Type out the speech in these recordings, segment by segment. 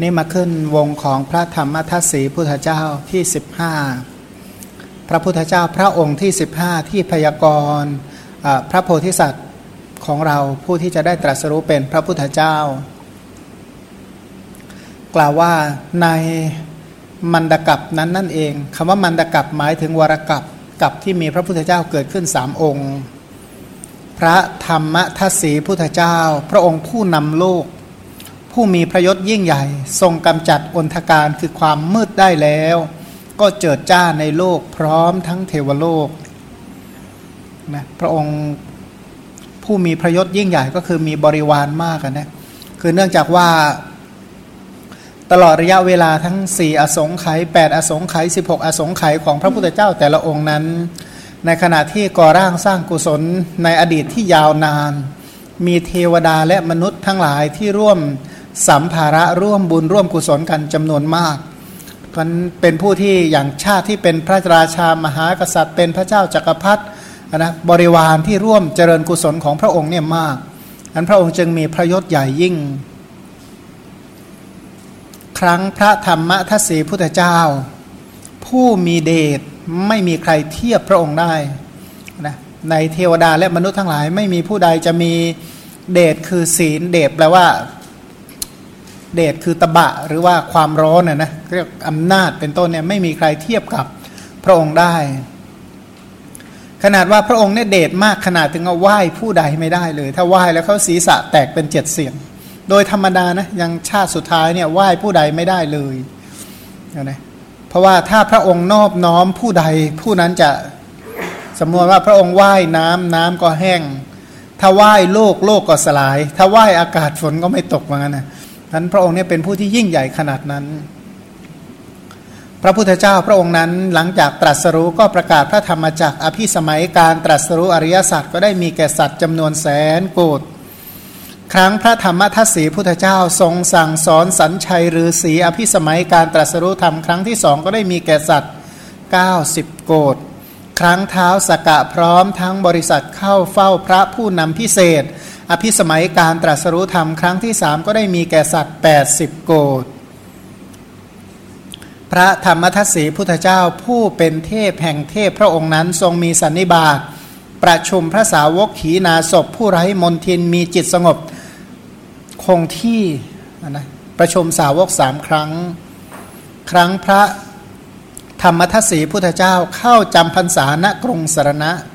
นี่มาขึ้นวงของพระธรรมทัศสีพุทธเจ้าที่ 15 พระพุทธเจ้าพระองค์ที่ 15 ที่พยากรณ์พระโพธิสัตว์ของเราผู้ที่จะได้ตรัสรู้เป็นพระพุทธเจ้า กล่าวว่าในมันดกับนั้นนั่นเองคำว่ามันดกับหมายถึงวรกับกับที่มีพระพุทธเจ้าเกิดขึ้นสามองค์ พระธรรมทัศสีพุทธเจ้า พระองค์ผู้นำโลก ผู้มีพระยศยิ่งใหญ่ ทรงกำจัดอนทการคือความมืดได้แล้ว ก็เจิดจ้าในโลกพร้อมทั้งเทวโลกนะพระองค์ผู้มีพระยศยิ่งใหญ่ก็คือมีบริวารมากนะคือเนื่องจากว่า ตลอดระยะเวลาทั้ง 4 อสงไขย8อสงไขย16 อสงไขยของพระพุทธเจ้าแต่ละองค์นั้น ในขณะที่ก่อร่างสร้างกุศลในอดีตที่ยาวนาน มีเทวดาและมนุษย์ทั้งหลายที่ร่วม สัมภาระร่วมบุญร่วมกุศลกันจำนวนมากมันเป็นผู้ที่อย่างชาติที่เป็นพระราชามหากษัตริย์ เป็นพระเจ้าจักรพรรดินะบริวารที่ร่วมเจริญกุศลของพระองค์เนี่ยมากอันพระองค์จึงมีพระยศใหญ่ยิ่ง ครั้งพระธรรมทัศสีพุทธเจ้า ผู้มีเดชไม่มีใครเทียบพระองค์ได้นะในเทวดาและมนุษย์ทั้งหลายไม่มีผู้ใดจะมีเดชคือศีลเดชแปลว่า เดชคือตบะหรือว่าความร้อนน่ยนะเรียกอำนาจเป็นต้นเนี่ยไม่มีใครเทียบกับพระองค์ได้ ขนาดว่าพระองค์เนี่ยเดชมากขนาดถึงเอาไหว้ผู้ใดไม่ได้เลย ถ้าไหว้แล้วเขาศีรษะแตกเป็นเจ็ดเสียง โดยธรรมดานะยังชาติสุดท้ายเนี่ยไหว้ผู้ใดไม่ได้เลยนะเพราะว่าถ้าพระองค์นอบน้อมผู้ใดผู้นั้นจะสมมติว่าพระองค์ไหว้น้ำน้ำก็แห้ง ถ้าไหว้โลกโลกก็สลาย ถ้าไหว้อากาศฝนก็ไม่ตกเหมือนกันนะ นั้นพระองค์เนี่ยเป็นผู้ที่ยิ่งใหญ่ขนาดนั้น พระพุทธเจ้าพระองค์นั้นหลังจากตรัสรู้ก็ประกาศพระธรรมจักรอภิสมัยการตรัสรู้อริยสัจก็ได้มีแก่สัตว์จำนวนแสนโกดครั้งพระธรรมทัศสีพุทธเจ้าทรงสั่งสอนสัญชัยหรือสีอภิสมัยการตรัสรู้ธรรมครั้งที่สองก็ได้มีแก่สัตว์ 90 โกดครั้งเท้าสกะพร้อมทั้งบริษัทเข้าเฝ้าพระผู้นำพิเศษ อภิสมัยการตรัสรู้ธรรมครั้งที่สามก็ได้มีแก่สัตว์80 โกดพระธรรมทัศสีพุทธเจ้าผู้เป็นเทพแห่งเทพพระองค์นั้นทรงมีสันนิบาตประชุมพระสาวกขีนาศพผู้ไร้มนทินมีจิตสงบคงที่นะประชุมสาวกสามครั้ง ครั้งพระธรรมทัศสีพุทธเจ้าเข้าจำพรรษาณกรุงสารณะนะ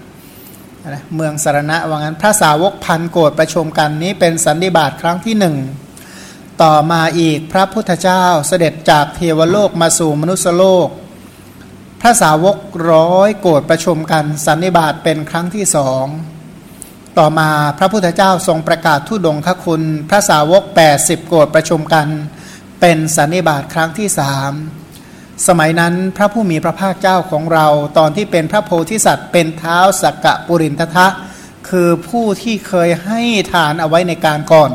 เมืองสารณะว่างั้น พระสาวกพันโกรธประชุมกันนี้เป็นสันนิบาตครั้งที่หนึ่งต่อมาอีกพระพุทธเจ้าเสด็จจากเทวโลกมาสู่มนุษยโลก พระสาวกร้อยโกรธประชุมกันสันนิบาตเป็นครั้งที่สองต่อมาพระพุทธเจ้าทรงประกาศทุดงคคุณ พระสาวก 80 โกรธประชุมกัน เป็นสันนิบาตครั้งที่สาม สมัยนั้นพระผู้มีพระภาคเจ้าของเราตอนที่เป็นพระโพธิสัตว์เป็นเท้าสักกะปุรินทะ คือผู้ที่เคยให้ทานเอาไว้ในการก่อน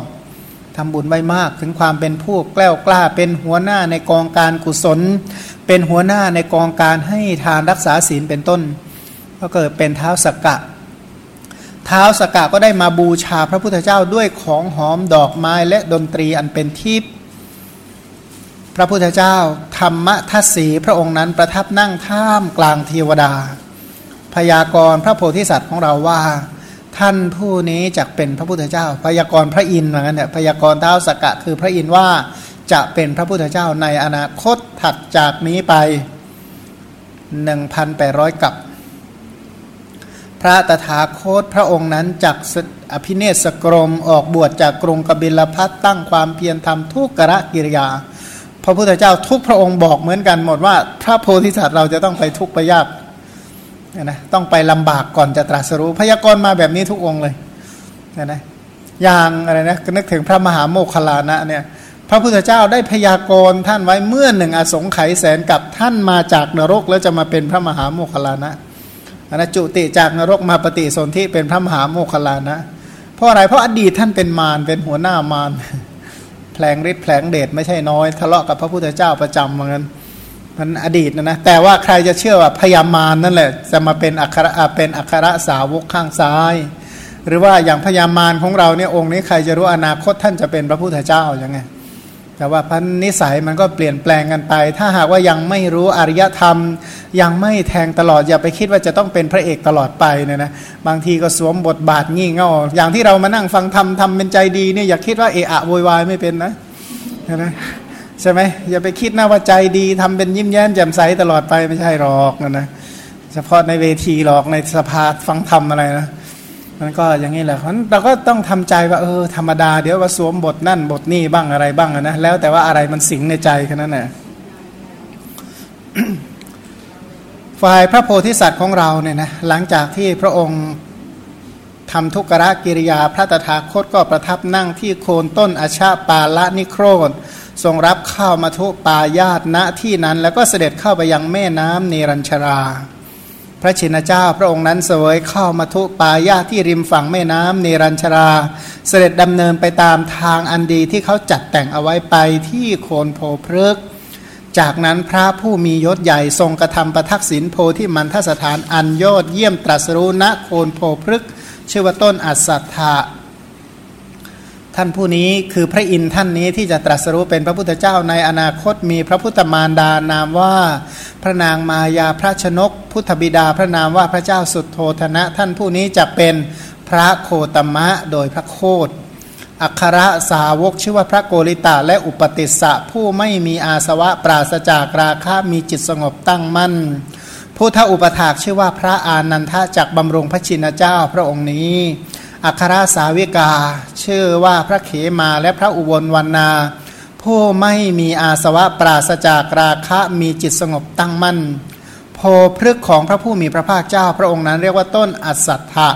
ทำบุญไว้มากถึงความเป็นผู้แกล้วกล้า เป็นหัวหน้าในกองการกุศล เป็นหัวหน้าในกองการให้ทานรักษาศีลเป็นต้น ก็เกิดเป็นเท้าสักกะ เท้าสกกะก็ได้มาบูชาพระพุทธเจ้าด้วยของหอมดอกไม้และดนตรีอันเป็นทิพย์ พระพุทธเจ้า ธรรมทัศสีพระองค์นั้นประทับนั่งท่ามกลางเทวดา พยากรณ์พระโพธิสัตว์ของเราว่า ท่านผู้นี้จะเป็นพระพุทธเจ้า พยากรณ์พระอินทร์เหมือนกันเนี่ยพยากรณ์เท้าสกกะคือพระอินทร์ว่าจะเป็นพระพุทธเจ้าในอนาคตถัดจากนี้ไป 1,800 กับ พระตถาคตพระองค์นั้นจักอภิเนศกรมออกบวชจากกรุงกบิลพัทตั้งความเพียรทำทุกกระกิริยา พระพุทธเจ้าทุกพระองค์บอกเหมือนกันหมดว่า พระโพธิสัตว์เราจะต้องไปทุกข์ไปยากนะต้องไปลำบากก่อนจะตรัสรู้ พยากรณ์มาแบบนี้ทุกองค์เลยนะอย่างอะไรนะนึกถึงพระมหาโมคคลานะเนี่ยพระพุทธเจ้าได้พยากรณ์ท่านไว้เมื่อหนึ่งอสงไขยแสนกับท่านมาจากนรก แล้วจะมาเป็นพระมหาโมคคลานะนะจุติจากนรกมาปฏิสนธิเป็นพระมหาโมคคลานะ เพราะอะไรเพราะอดีตท่านเป็นมารเป็นหัวหน้ามาร แผลงฤทธิ์แผลงเดชไม่ใช่น้อยทะเลาะกับพระพุทธเจ้าประจำเหมือนกันมันอดีตนะนะแต่ว่าใครจะเชื่อว่าพยามารนั่นแหละ จะมาเป็นอัครเป็นอัครสาวกข้างซ้าย หรือว่าอย่างพยามารของเราเนี่ยองค์นี้ใครจะรู้อนาคตท่านจะเป็นพระพุทธเจ้ายัางไง แต่ว่าพันนิสัยมันก็เปลี่ยนแปลงกันไป ถ้าหากว่ายังไม่รู้อริยธรรม ยังไม่แทงตลอดอย่าไปคิดว่าจะต้องเป็นพระเอกตลอดไปเนี่ยนะบางทีก็สวมบทบาทงี่เง่าอย่างที่เรามานั่งฟังธรรมทำเป็นใจดีเนี่ยอย่าคิดว่าเอะอะโวยวายไม่เป็นนะนะใช่ไหมอย่าไปคิดนะว่าใจดีทำเป็นยิ้มแย้มแจ่มใสตลอดไปไม่ใช่หรอกนะนะเฉพาะในเวทีหรอกในสภาฟังธรรมอะไรนะ มันก็อย่างนี้แหละเพราะเราก็ต้องทำใจว่าเออธรรมดาเดี๋ยวว่าสวมบทนั่นบทนี่บ้างอะไรบ้างนะแล้วแต่ว่าอะไรมันสิงในใจแค่นั้นแหละฝ่ายพระโพธิสัตว์ของเราเนี่ยนะหลังจากที่พระองค์ทำทุกรกิริยาพระตถาคตก็ประทับนั่งที่โคนต้นอาชาปาละนิโครธทรงรับข้าวมาทุปายาตณที่นั้น แล้วก็เสด็จเข้าไปยังแม่น้ำเนรัญชรา พระชินเจ้าพระองค์นั้นเสวยเข้ามาทุปายาที่ริมฝั่งแม่น้ำเนรัญชรา เสด็จดำเนินไปตามทางอันดีที่เขาจัดแต่งเอาไว้ไปที่โคนโพพฤกจากนั้นพระผู้มียศใหญ่ทรงกระทำประทักษิณโพที่มันทสถานอันยอดเยี่ยมตรัสรู้ณโคนโพพฤกชื่อว่าต้นอัศธา ท่านผู้นี้คือพระอินทร์ท่านนี้ที่จะตรัสรู้เป็นพระพุทธเจ้าในอนาคตมีพระพุทธมารดานามว่า พระนางมายาพระชนก พุทธบิดาพระนามว่าพระเจ้าสุดโทธนะ ท่านผู้นี้จะเป็นพระโคตมะโดยพระโคดอัครสาวกชื่อว่าพระโกริตาและอุปติสสะผู้ไม่มีอาสวะปราศจากราคะมีจิตสงบตั้งมั่นผู้ท้าอุปถากชื่อว่าพระอานันทะจากบำรงพระชินเจ้าพระองค์นี้ อัครสาวิกา ชื่อว่าพระเขมาและพระอุบลวันนาผู้ไม่มีอาสวะปราศจากราคะมีจิตสงบตั้งมั่น โพพฤกของพระผู้มีพระภาคเจ้าพระองค์นั้นเรียกว่าต้นอัสัทธะ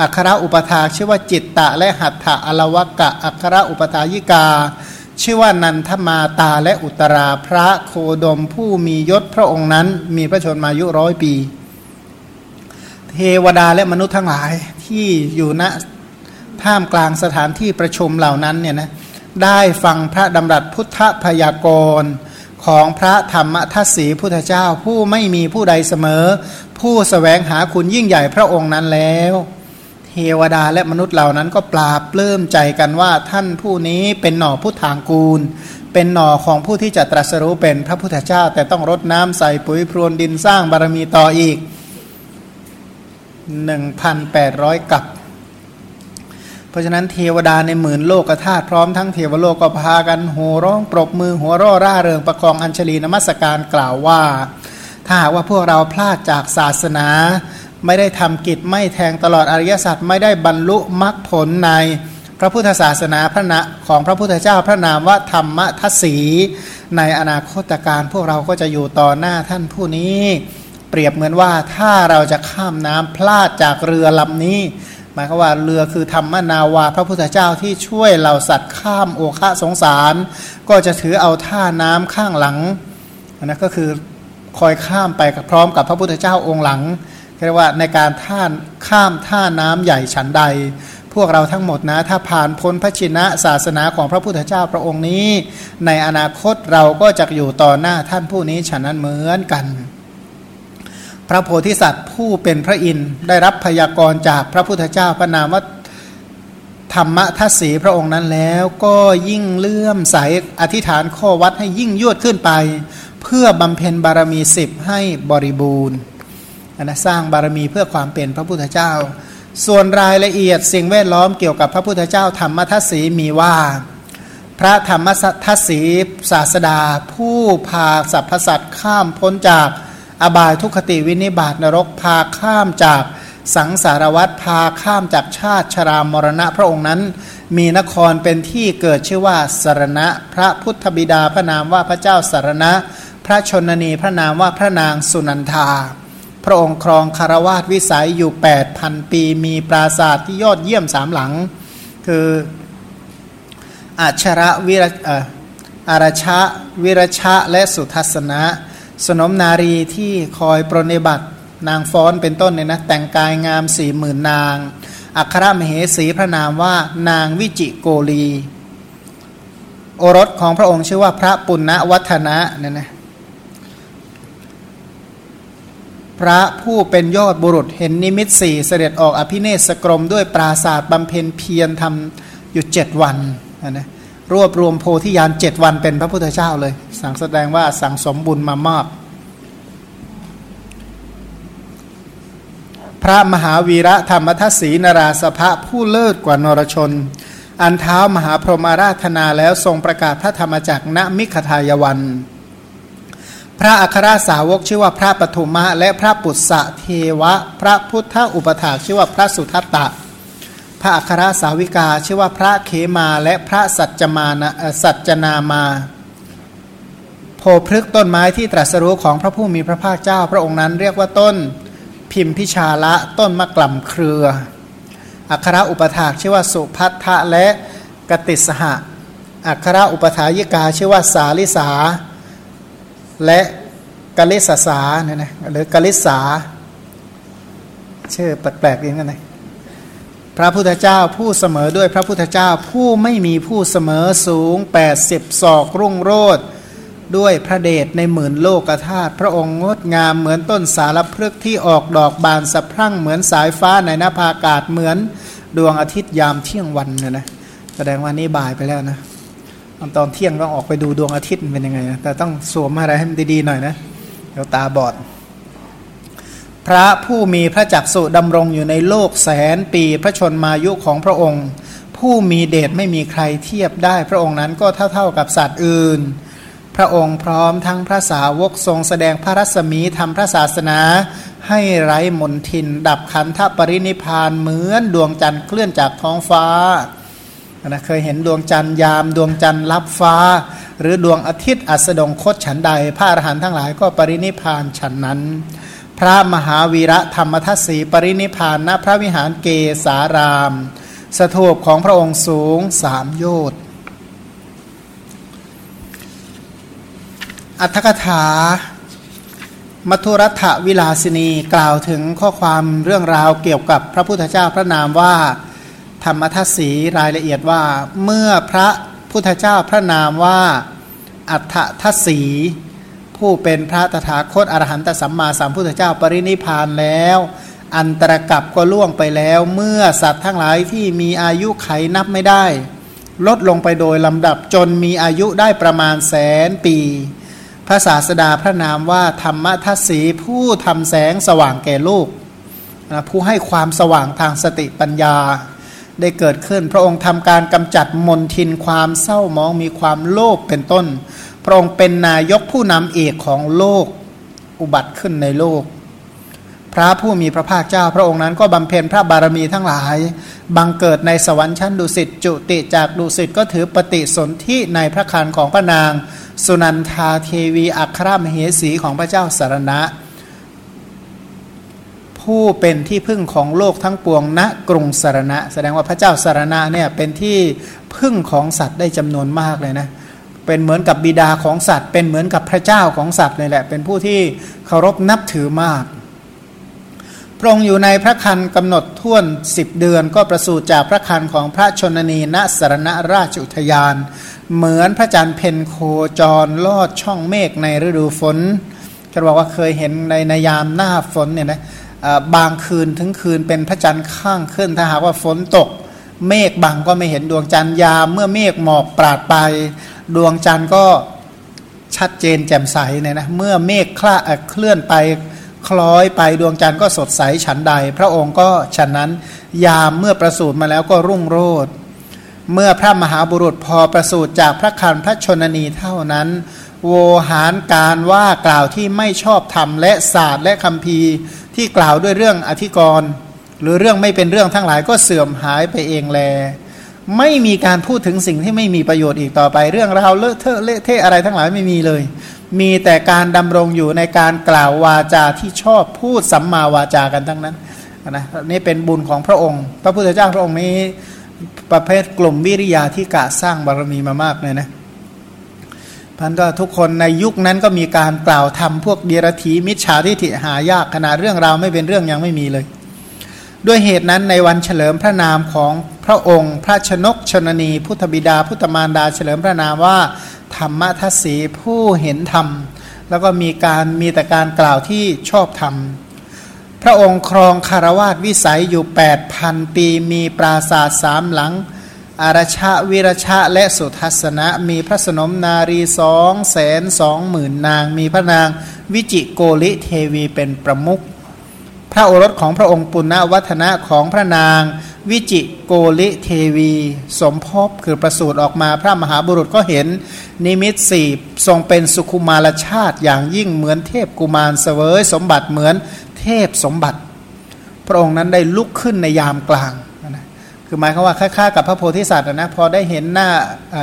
อัครอุปถาชื่อว่าจิตตะและหัตถะอลวกะอัครอุปถายิกา ชื่อว่านันทมาตาและอุตราพระโคดมผู้มียศพระองค์นั้นมีพระชนมายุร้อยปี เทวดาและมนุษย์ทั้งหลายที่อยู่ณท่ามกลางสถานที่ประชุมเหล่านั้นเนี่ยนะได้ฟังพระดำรัสพุทธพยากรณ์ของพระธรรมทัศสีพุทธเจ้าผู้ไม่มีผู้ใดเสมอ ผู้สแสวงหาคุณยิ่งใหญ่พระองค์นั้นแล้ว เทวดาและมนุษย์เหล่านั้นก็ปราบปลื้มใจกันว่าท่านผู้นี้เป็นหน่อพุทธางกูล เป็นหน่อของผู้ที่จะตรัสรู้เป็นพระพุทธเจ้า แต่ต้องรดน้ำใส่ปุ๋ยพรวนดินสร้างบารมีต่ออีก 1,800 กับ เพราะฉะนั้นเทวดาในหมื่นโลกธาตุพร้อมทั้งเทวโลกก็พากันโห่ร้องปรบมือหัวร่อร่าเริงประคองอัญชลีนมัสการกล่าวว่า ถ้าหากว่าพวกเราพลาดจากศาสนา ไม่ได้ทำกิจไม่แทงตลอดอริยสัจไม่ได้บรรลุมรรคผลในพระพุทธศาสนาพระนะของพระพุทธเจ้าพระนามว่าธรรมทัศสี ในอนาคตการพวกเราก็จะอยู่ต่อหน้าท่านผู้นี้ เปรียบเหมือนว่าถ้าเราจะข้ามน้ำพลาดจากเรือลำนี้ หมายความว่าเรือคือธรรมนาวา พระพุทธเจ้าที่ช่วยเหล่าสัตว์ข้ามโอคะสงสาร ก็จะถือเอาท่าน้ำข้างหลังนะก็คือคอยข้ามไปพร้อมกับพระพุทธเจ้าองค์หลังเรียกว่าในการท่านข้ามท่าน้ำใหญ่ฉันใด พวกเราทั้งหมดนะถ้าผ่านพ้นพระชินะศาสนาของพระพุทธเจ้าพระองค์นี้ ในอนาคตเราก็จะอยู่ต่อหน้าท่านผู้นี้ฉะนั้นเหมือนกัน พระโพธิสัตว์ผู้เป็นพระอินทร์ได้รับพยากรณ์จากพระพุทธเจ้าพระนามว่าธรรมทัศสีพระองค์นั้นแล้วก็ยิ่งเลื่อมใสอธิษฐานข้อวัดให้ยิ่งยวดขึ้นไป เพื่อบำเพ็ญบารมีสิบให้บริบูรณ์นะสร้างบารมีเพื่อความเป็นพระพุทธเจ้า ส่วนรายละเอียดสิ่งแวดล้อมเกี่ยวกับพระพุทธเจ้าธรรมทัศสีมีว่า พระธรรมทัศสีศาสดา ผู้พาสรรพสัตว์ข้ามพ้นจาก อบายทุคติวินิบาตนรกพาข้ามจากสังสารวัตรพาข้ามจากชาติชรามรณะพระองค์นั้น มีนครเป็นที่เกิดชื่อว่าสารณะ พระพุทธบิดาพระนามว่าพระเจ้าสารณะ พระชนนีพระนามว่าพระนางสุนันทา พระองค์ครองคารวาสวิสัยอยู่ 8,000 ปี มีปราสาทที่ยอดเยี่ยมสามหลัง คืออัชระวิรอารชะวิรชะและสุทัศนะ สนมนารีที่คอยปรนิบัติ นางฟ้อนเป็นต้นเนี่ยนะแต่งกายงามสี่หมื่นนาง อัครมเหสีพระนามว่านางวิจิโกลี โอรสของพระองค์ชื่อว่าพระปุณณวัฒนะเนี่ยนะพระผู้เป็นยอดบุรุษเห็นนิมิตสี่เสด็จออกอภิเนศกรมด้วยปราศาสตร์บำเพ็ญเพียรทำอยู่เจ็ดวันนะ รวบรวมโพธิญาณเจ็ดวันเป็นพระพุทธเจ้าเลย สั่งแสดงว่าสั่งสมบุญมามาก พระมหาวีระธรรมทัศสีนราสภะผู้เลิศกว่านรชน อันเท้ามหาพรหมาราธนาแล้วทรงประกาศพระธรรมจักรณมิขทายวัน พระอัครสาวกชื่อว่าพระปฐุมะและพระปุษะเทวะ พระพุทธอุปถาชื่อว่าพระสุทัตตะ พระอัครสาวิกาชื่อว่าพระเขมาและพระสัจจมานะสัจจนามาโพพฤกต้นไม้ที่ตรัสรู้ของพระผู้มีพระภาคเจ้า พระองค์นั้นเรียกว่าต้นพิมพิชาละต้นมะกล่ำเครือ อัครอุปถากชื่อว่าสุพัทธะและกติสหะ อัครอุปถายิกาชื่อว่าสาลิสา และกลิสสาเนี่ยนะหรือกลิสาชื่อแปลกๆอย่างนั้นนะ พระพุทธเจ้าผู้เสมอด้วยพระพุทธเจ้าผู้ไม่มีผู้เสมอสูง 80 ศอกรุ่งโรดด้วยพระเดชในหมื่นโลกธาตุพระองค์งดงามเหมือนต้นสารพฤกษ์ที่ออกดอกบานสะพรั่งเหมือนสายฟ้าในนภาอากาศเหมือนดวงอาทิตย์ยามเที่ยงวันเนี่ยนะแสดงว่านี้บ่ายไปแล้วนะตอนเที่ยงต้องออกไปดูดวงอาทิตย์เป็นยังไงนะแต่ต้องสวมอะไรให้มันดีๆหน่อยนะเดี๋ยวตาบอด พระผู้มีพระจักสุดำรงอยู่ในโลกแสนปีพระชนมายุของพระองค์ ผู้มีเดชไม่มีใครเทียบได้ พระองค์นั้นก็เท่าๆกับสัตว์อื่น พระองค์พร้อมทั้งพระสาวกทรงแสดงพระรัศมีทำพระศาสนา ให้ไร้มนทิน ดับขันธปรินิพานเหมือนดวงจันทร์เคลื่อนจากท้องฟ้านะเคยเห็นดวงจันทร์ยามดวงจันทร์ลับฟ้า หรือดวงอาทิตย์อัสดงคตฉันใด พระอรหันต์ทั้งหลายก็ปรินิพานฉันนั้น พระมหาวีระธรรมทัศสีปรินิพานณพระวิหารเกสาราม สถูปของพระองค์สูงสามโยชน์อัตถกถา มัทุรัฐวิลาสินีกล่าวถึงข้อความเรื่องราวเกี่ยวกับพระพุทธเจ้าพระนามว่า ธรรมทัศสีรายละเอียดว่า เมื่อพระพุทธเจ้าพระนามว่า อัฏฐทัศสี ผู้เป็นพระตถาคตอรหันตสัมมาสัมพุทธเจ้าปรินิพานแล้ว อันตรกับก็ล่วงไปแล้ว เมื่อสัตว์ทั้งหลายที่มีอายุไขนับไม่ได้ ลดลงไปโดยลำดับจนมีอายุได้ประมาณแสนปี พระศาสดาพระนามว่าธรรมทัศสีผู้ทำแสงสว่างแก่ลูกนะผู้ให้ความสว่างทางสติปัญญา ได้เกิดขึ้น พระองค์ทำการกำจัดมนทินความเศร้ามองมีความโลภเป็นต้น ระองค์เป็นนายกผู้นำเอกของโลกอุบัติขึ้นในโลก พระผู้มีพระภาคเจ้า พระองค์นั้นก็บำเพ็ญพระบารมีทั้งหลาย บังเกิดในสวรรค์ชั้นดุสิตจุติจากดุสิตก็ถือปฏิสนธิในพระคันของพระนาง สุนันทาเทวีอัครมเหสีของพระเจ้าสารณะ ผู้เป็นที่พึ่งของโลกทั้งปวงณกรุงสารณะ แสดงว่าพระเจ้าสารณะเนี่ยเป็นที่พึ่งของสัตว์ได้จำนวนมากเลยนะเเป็นเหมือนกับบิดาของสัตว์ เป็นเหมือนกับพระเจ้าของสัตว์เลยแหละ เป็นผู้ที่เคารพนับถือมากพระองค์อยู่ในพระคันกำหนดท่วนสิบเดือนก็ประสูติจากพระคันของพระชนนีณสรณราชอุทยาน เหมือนพระจันทร์เพนโคจรลอดช่องเมฆในฤดูฝนจะบอกว่าเคยเห็นในนยามหน้าฝนเนี่ยนะบางคืนถึงคืนเป็นพระจันทร์ข้างขึ้นถ้าหากว่าฝนตก เมฆบังก็ไม่เห็นดวงจันทร์ยามเมื่อเมฆหมอกปราดไป ดวงจันทร์ก็ชัดเจนแจ่มใสเนี่ยนะเมื่อเมฆคลาเคลื่อนไปคล้อยไปดวงจันทร์ก็สดใสฉันใด พระองค์ก็ฉันนั้นยามเมื่อประสูติมาแล้วก็รุ่งโรจน์เมื่อพระมหาบุรุษพอประสูติจากพระคันพระชนนีเท่านั้น โวหารการว่ากล่าวที่ไม่ชอบธรรมและศาสตร์และคำพีที่กล่าวด้วยเรื่องอธิกรณ์หรือเรื่องไม่เป็นเรื่องทั้งหลายก็เสื่อมหายไปเองแล ไม่มีการพูดถึงสิ่งที่ไม่มีประโยชน์อีกต่อไป เรื่องราวเลอะเทอะเละเทะอะไรทั้งหลายไม่มีเลย มีแต่การดำรงอยู่ในการกล่าววาจาที่ชอบพูดสัมมาวาจากันทั้งนั้นนะนี่เป็นบุญของพระองค์ พระพุทธเจ้าพระองค์นี้ประเภทกลุ่มวิริยาที่กะสร้างบารมีมามากเลยนะพันก็ทุกคนในยุคนั้นก็มีการกล่าวทำพวกเดียรถีมิจฉาทิฏฐิหายากขนาดเรื่องราวไม่เป็นเรื่องยังไม่มีเลย ด้วยเหตุนั้นในวันเฉลิมพระนามของพระองค์ พระชนกชนนี พุทธบิดา พุทธมารดาเฉลิมพระนามว่า ธรรมทัศสีผู้เห็นธรรม แล้วก็มีการมีแต่การกล่าวที่ชอบธรรม พระองค์ครองคารวาสวิสัยอยู่ 8,000 ปีมีปราสาทสามหลัง อารชะวิรชะและสุทัศนะ มีพระสนมนารีสองแสนสองหมื่นนาง มีพระนางวิจิโกริเทวีเป็นประมุข พระโอรสของพระองค์ปุณณวัฒนะของพระนาง วิจิโกลิเทวี สมภพคือประสูติออกมาพระมหาบุรุษก็เห็น นิมิตสี่ทรงเป็นสุขุมารชาติอย่างยิ่งเหมือนเทพกุมารเสวยสมบัติเหมือนเทพสมบัติ พระองค์นั้นได้ลุกขึ้นในยามกลางนะคือหมายความว่าค่าๆกับพระโพธิสัตว์นะพอได้เห็นหน้าเ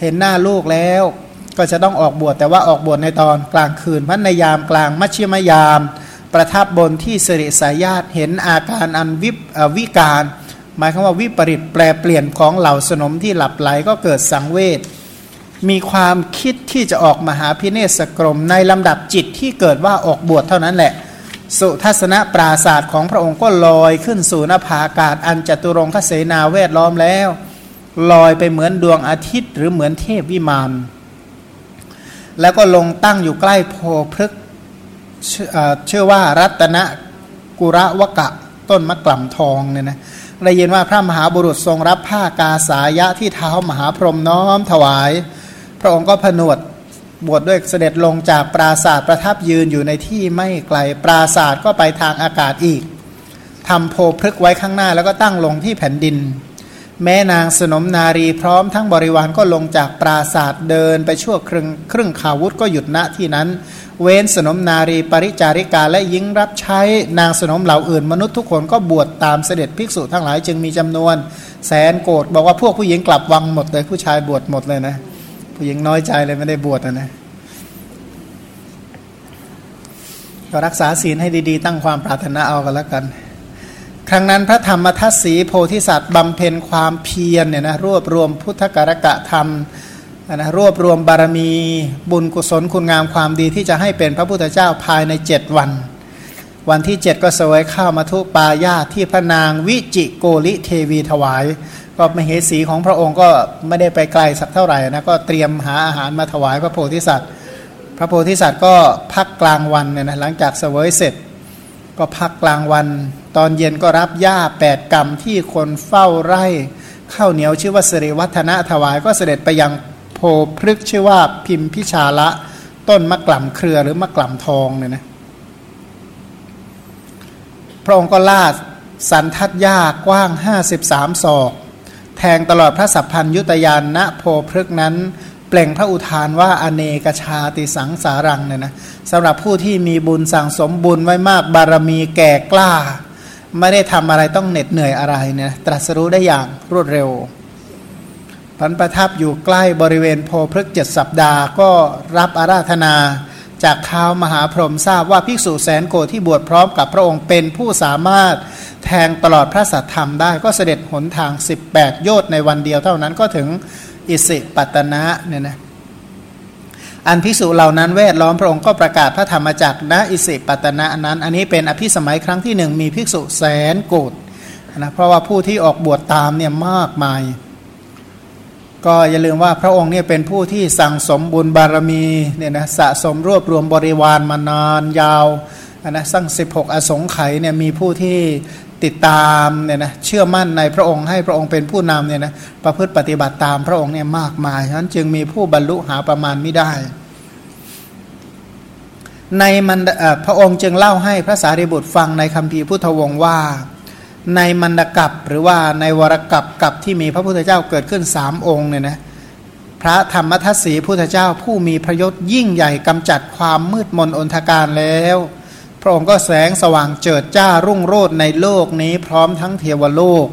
เห็นหน้าลูกแล้วก็จะต้องออกบวชแต่ว่าออกบวชในตอนกลางคืนพันในยามกลางมัชชิมยาม ประทับบนที่สิริสายญาติเห็นอาการอันวิบวิการ หมายความว่าวิปริตแปลเปลี่ยนของเหล่าสนมที่หลับไหลก็เกิดสังเวชมีความคิดที่จะออกมาหาพิเนศกรม ในลำดับจิตที่เกิดว่าออกบวชเท่านั้นแหละ สุทัศนปราศาสตร์ของพระองค์ก็ลอยขึ้นสู่นภาอากาศอันจตุรงคเสนาเวทล้อมแล้ว ลอยไปเหมือนดวงอาทิตย์หรือเหมือนเทพวิมานแล้วก็ลงตั้งอยู่ใกล้โพพฤกเชื่อว่ารัตนกุระวกะต้นมะกล่ำทองเนี่ยนะได้ยินว่าพระมหาบุรุษทรงรับผ้ากาสายะที่เท้ามหาพรหมน้อมถวาย พระองค์ก็ผนวดบวชดด้วยเสด็จลงจากปราศาสตร์ประทับยืนอยู่ในที่ไม่ไกลปราศาสตร์ก็ไปทางอากาศอีกทำโพพฤกไว้ข้างหน้าแล้วก็ตั้งลงที่แผ่นดิน แม่นางสนมนารีพร้อมทั้งบริวารก็ลงจากปราศาสตร์เดินไปชั่วครึ่งครึ่งขาวุธก็หยุดณที่นั้น เว้นสนมนารีปริจาริกาและยิงรับใช้นางสนมเหล่าอื่นมนุษย์ทุกคนก็บวชตามเสด็จภิกษุทั้งหลายจึงมีจำนวน แสนโกรธบอกว่าพวกผู้หญิงกลับวังหมดเลยผู้ชายบวชหมดเลยนะ ผู้หญิงน้อยใจเลยไม่ได้บวชนะนะก็รักษาศีลให้ดีๆ ตั้งความปรารถนาเอากันแล้วกัน ครั้งนั้นพระธรรมทัศสีโพธิสัตว์บำเพ็ญความเพียรเนี่ยนะรวบรวมพุทธการกะธรรมนะรวบรวมบารมีบุญกุศลคุณงามความดีที่จะให้เป็นพระพุทธเจ้าภายในเจ็ดวัน วันที่เจ็ดก็สวยข้าวมาทุปายาที่พระนางวิจิโกริเทวีถวาย ก็มเหสีของพระองค์ก็ไม่ได้ไปไกลสักเท่าไหร่นะก็เตรียมหาอาหารมาถวายพระโพธิสัตว์ พระโพธิสัตว์ก็พักกลางวันเนี่ยนะหลังจากเสวยเสร็จ ก็พักกลางวัน ตอนเย็นก็รับหญ้าแปดกรรมที่คนเฝ้าไร่ข้าวเหนียวชื่อว่าสิริวัฒนะถวายก็เสด็จไปยังโพพฤกชื่อว่าพิมพิชาละ ต้นมะกล่ำเครือหรือมะกล่ำทองเนี่ยนะพระองค์ก็ลาดสันทัดยากว้างห้าสิบสามศอก แทงตลอดพระสัพพัญยุตยานณโพพฤกนั้น ล่งพระอุทานว่า อเนกชาติสังสารังเนี่ยนะสำหรับผู้ที่มีบุญสั่งสมบุญไว้มากบารมีแก่กล้า ไม่ได้ทำอะไรต้องเหน็ดเหนื่อยอะไรเนี่ยตรัสรู้ได้อย่างรวดเร็วพันประทับอยู่ใกล้บริเวณโพพฤกเจ็ดสัปดาห์ก็รับอาราธนาจากเท้ามหาพรหมทราบว่าภิกษุแสนโกที่บวชพร้อมกับพระองค์เป็นผู้สามารถแทงตลอดพระสัทธรรมได้ก็เสด็จหนทาง 18 โยชน์ในวันเดียวเท่านั้นก็ถึง อิสิปตนะเนี่ยนะอันภิกษุเหล่านั้นแวดล้อมพระองค์ก็ประกาศพระธรรมจักรณอิสิปตนะนั้น อันนี้เป็นอภิสมัยครั้งที่หนึ่งมีภิกษุแสนโกดนะเพราะว่าผู้ที่ออกบวชตามเนี่ยมากมาย ก็อย่าลืมว่าพระองค์เนี่ยเป็นผู้ที่สั่งสมบุญบารมีเนี่ยนะสะสมรวบรวมบริวารมานานยาวนะสั่ง16 อสงไขยเนี่ยมีผู้ที่ ติดตามเนี่ยนะเชื่อมั่นในพระองค์ให้พระองค์เป็นผู้นำเนี่ยนะประพฤติปฏิบัติตามพระองค์เนี่ยมากมายฉะนั้นจึงมีผู้บรรลุหาประมาณไม่ได้ ในมันพระองค์จึงเล่าให้พระสารีบุตรฟังในคำพีพุทธวงศ์ว่า ในมันดกับหรือว่าในวรกับกับที่มีพระพุทธเจ้าเกิดขึ้นสามองค์เนี่ยนะพระธรรมทัศสีพุทธเจ้าผู้มีพระยศยิ่งใหญ่กำจัดความมืดมนอนทการแล้ว ระองค์ก็แสงสว่างเจิดจ้ารุ่งโรจน์ในโลกนี้พร้อมทั้งเทวโลก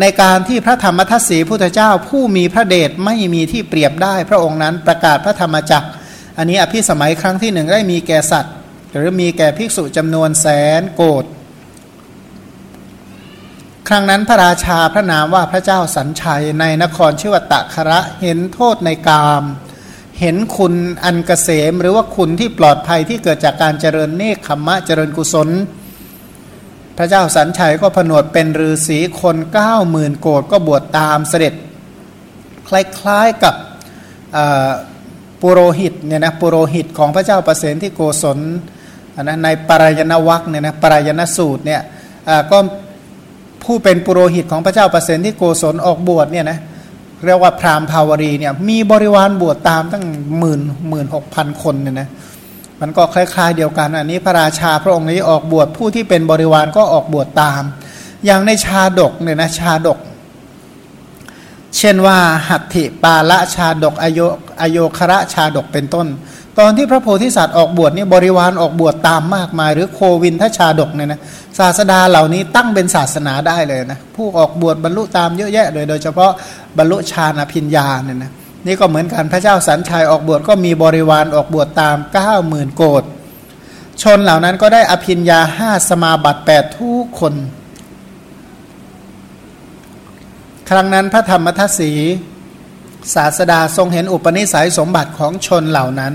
ในการที่พระธรรมทัศสีพุทธเจ้าผู้มีพระเดชไม่มีที่เปรียบได้ พระองค์นั้นประกาศพระธรรมจักร อันนี้อภิสมัยครั้งที่หนึ่งได้มีแก่สัตว์ หรือมีแก่ภิกษุจำนวนแสนโกดครั้งนั้นพระราชาพระนามว่าพระเจ้าสัญชัยในนครชื่อวตะคระเห็นโทษในกาม เห็นคุณอันกเกษมหรือว่าคุณที่ปลอดภัยที่เกิดจากการเจริญเนคขมมะเจริญกุศล พระเจ้าสัญชัยก็ผนวดเป็นฤาษีคนเก้าหมื่นโกดก็บวชตามเสด็จ คล้ายๆกับปุโรหิตเนี่ยนะปุโรหิตของพระเจ้าประเสนที่โกศลนะในปรายณวัคเนี่ยนะปรายณสูตรเนี่ยก็ผู้เป็นปุโรหิตของพระเจ้าประเสนที่โกศลออกบวชเนี่ยนะเเรียกว่าพราหมณ์ภาวรีเนี่ยมีบริวารบวชตามตั้งหมื่นหมื่นหกพันคนเนี่ยนะมันก็คล้ายๆเดียวกันอันนี้พระราชาพระองค์นี้ออกบวชผู้ที่เป็นบริวารก็ออกบวชตาม อย่างในชาดกเนี่ยนะชาดก เช่นว่าหัตถิปาละชาดกอโยอโยคระชาดกเป็นต้น ตอนที่พระโพธิสัตว์ออกบวชนี่บริวารออกบวชตามมากมาย หรือโควินทชาดกเนี่ยนะศาสดาเหล่านี้ตั้งเป็นศาสนาได้เลยนะผู้ออกบวชบรรลุตามเยอะแยะเลยโดยเฉพาะบรรลุฌานอภิญญาเนี่ยนะนี่ก็เหมือนกันพระเจ้าสันชัยออกบวชก็มีบริวารออกบวชตาม9ก้าหมื่นโกดชนเหล่านั้นก็ได้อภิญญาห้าสมาบัติแปดทุกคน ครั้งนั้นพระธรรมทัศสี ศาสดาทรงเห็นอุปนิสัยสมบัติของชนเหล่านั้น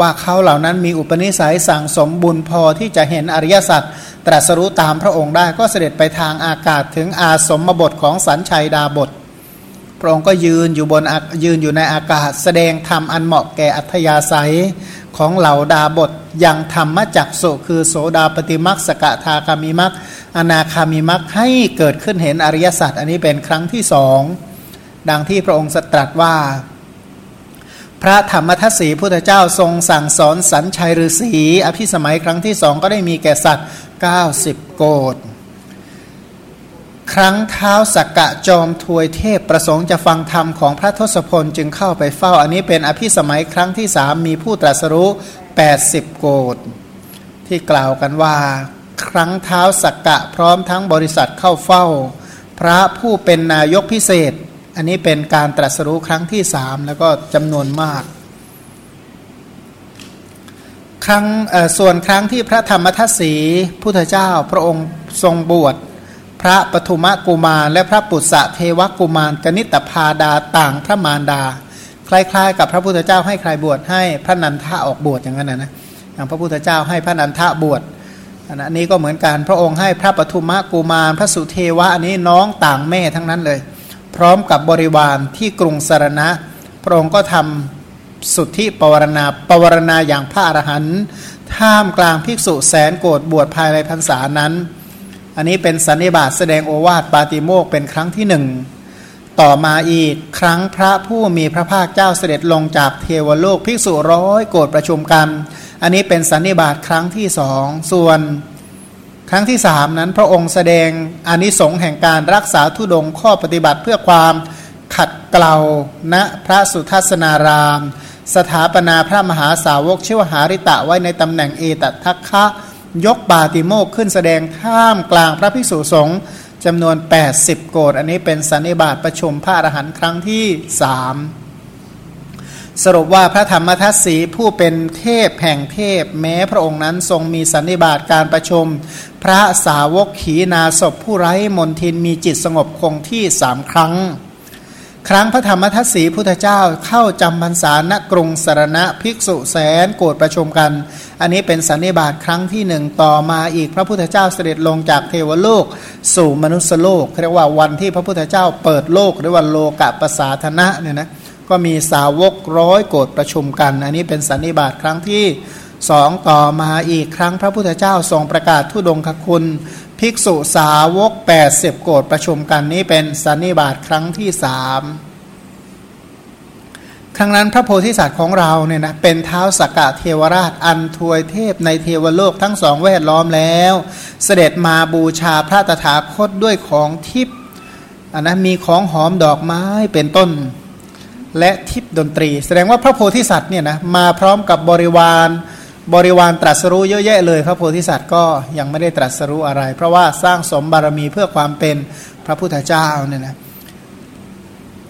ว่าเขาเหล่านั้นมีอุปนิสัยสั่งสมบุญพอที่จะเห็นอริยสัจตรัสรู้ตามพระองค์ได้ก็เสด็จไปทางอากาศถึงอาสมบทของสันชัยดาบท พระองค์ก็ยืนอยู่บนยืนอยู่ในอากาศ แสดงธรรมอันเหมาะแก่อัธยาศัยของเหล่าดาบทยังธรรมจักสุคือโสดาปฏิมักสกทาคามิมักอนาคามิมักให้เกิดขึ้นเห็นอริยสัจอันนี้เป็นครั้งที่สอง ดังที่พระองค์ตรัสว่า พระธรรมทัศสีพุทธเจ้าทรงสั่งสอนสัญชัยฤาษีอภิสมัยครั้งที่สองก็ได้มีแก่สัตว์ 90 โกดครั้งเท้าสักกะจอมทวยเทพประสงค์จะฟังธรรมของพระทศพลจึงเข้าไปเฝ้า อันนี้เป็นอภิสมัยครั้งที่สามมีผู้ตรัสรู้ 80 โกดที่กล่าวกันว่า ครั้งเท้าสักกะพร้อมทั้งบริษัทเข้าเฝ้า พระผู้เป็นนายกพิเศษ อันนี้เป็นการตรัสรู้ครั้งที่สามแล้วก็จำนวนมาก ครั้งส่วนครั้งที่พระธรรมทัศสีพุทธเจ้าพระองค์ทรงบวชพระปฐุมกุมารและพระปุษะเทวกุมารกนิตพาดาต่างพระมารดา คล้ายๆ กับพระพุทธเจ้าให้ใครบวชให้พระนันทะออกบวชอย่างนั้นนะนะอย่างพระพุทธเจ้าให้พระนันทะบวชอันนี้ก็เหมือนกันพระองค์ให้พระปฐุมกุมารพระสุเทวะอันนี้น้องต่างแม่ทั้งนั้นเลย พร้อมกับบริวารที่กรุงสารณะ พระองค์ก็ทำสุทธิปวารณาปวารณาอย่างพระอรหันต์ท่ามกลางภิกษุแสนโกรธบวชภายในพรรษานั้น อันนี้เป็นสันนิบาตแสดงโอวาทปาติโมกเป็นครั้งที่หนึ่งต่อมาอีกครั้งพระผู้มีพระภาคเจ้าเสด็จลงจากเทวโลกภิกษุร้อยโกรธประชุมกัน อันนี้เป็นสันนิบาตครั้งที่สองส่วน ครั้งที่สามนั้นพระองค์แสดงอนิสงส์แห่งการรักษาทุดงข้อปฏิบัติเพื่อความขัดเกลาณพระสุทัศนาราม สถาปนาพระมหาสาวกชื่อวหาริตะไว้ในตำแหน่งเอตทัคคะยกบาติโมกขึ้นแสดงท่ามกลางพระภิกษุสงฆ์จำนวน 80 โกดอันนี้เป็นสันนิบาตประชุมพระอรหันต์ครั้งที่สาม สรุปว่าพระธรรมทัศสีผู้เป็นเทพแห่งเทพ แม้พระองค์นั้นทรงมีสันนิบาตการประชุม พระสาวกขีนาศพผู้ไร้มนทินมีจิตสงบคงที่สามครั้ง ครั้งพระธรรมทัศสีพุทธเจ้าเข้าจำพรรษาณกรุงสารณะภิกษุแสนโกรธประชุมกัน อันนี้เป็นสันนิบาตครั้งที่หนึ่งต่อมาอีกพระพุทธเจ้าเสด็จลงจากเทวโลก สู่มนุษยโลกเรียกว่าวันที่พระพุทธเจ้าเปิดโลกหรือว่าโลกะปสาธนะเนี่ยนะ ก็มีสาวกร้อยโกรธประชุมกัน อันนี้เป็นสันนิบาตครั้งที่สองต่อมาอีกครั้งพระพุทธเจ้าทรงประกาศทุดงคคุณ ภิกษุสาวก 80 โกรธประชุมกันนี้เป็นสันนิบาตครั้งที่สามครั้งนั้นพระโพธิสัตว์ของเราเนี่ยนะเป็นเท้าสกกะเทวราชอันทวยเทพในเทวโลกทั้งสองแวดล้อมแล้ว เสด็จมาบูชาพระตถาคตด้วยของทิพย์อันนะมีของหอมดอกไม้เป็นต้น และทิพดนตรี แสดงว่าพระโพธิสัตว์เนี่ยนะมาพร้อมกับบริวารบริวารตรัสรู้เยอะแยะเลยพระโพธิสัตว์ก็ยังไม่ได้ตรัสรู้อะไร เพราะว่าสร้างสมบารมีเพื่อความเป็นพระพุทธเจ้าเนี่ยนะ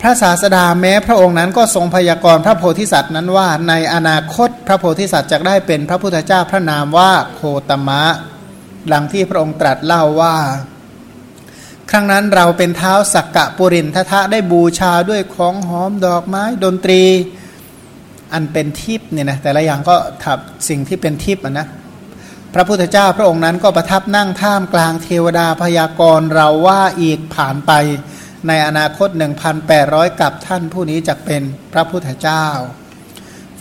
พระศาสดาแม้พระองค์นั้นก็ทรงพยากรณ์พระโพธิสัตว์นั้นว่า ในอนาคตพระโพธิสัตว์จะได้เป็นพระพุทธเจ้าพระนามว่าโคตมะ ดังที่พระองค์ตรัสเล่าว่า ครั้งนั้นเราเป็นเท้าสักกะปุรินทะได้บูชาด้วยของหอมดอกไม้ดนตรี อันเป็นทิพย์เนี่ยนะแต่ละอย่างก็ถับสิ่งที่เป็นทิพย์นะพระพุทธเจ้าพระองค์นั้นก็ประทับนั่งท่ามกลางเทวดาพยากรณ์เราว่าอีกผ่านไปในอนาคต 1,800 กับท่านผู้นี้จะเป็นพระพุทธเจ้า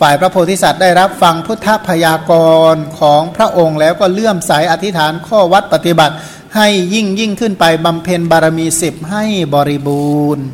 ฝ่ายพระโพธิสัตว์ได้รับฟังพุทธพยากรณ์ของพระองค์แล้วก็เลื่อมใสอธิษฐานข้อวัดปฏิบัติ ให้ยิ่งยิ่งขึ้นไปบำเพ็ญบารมีสิบให้บริบูรณ์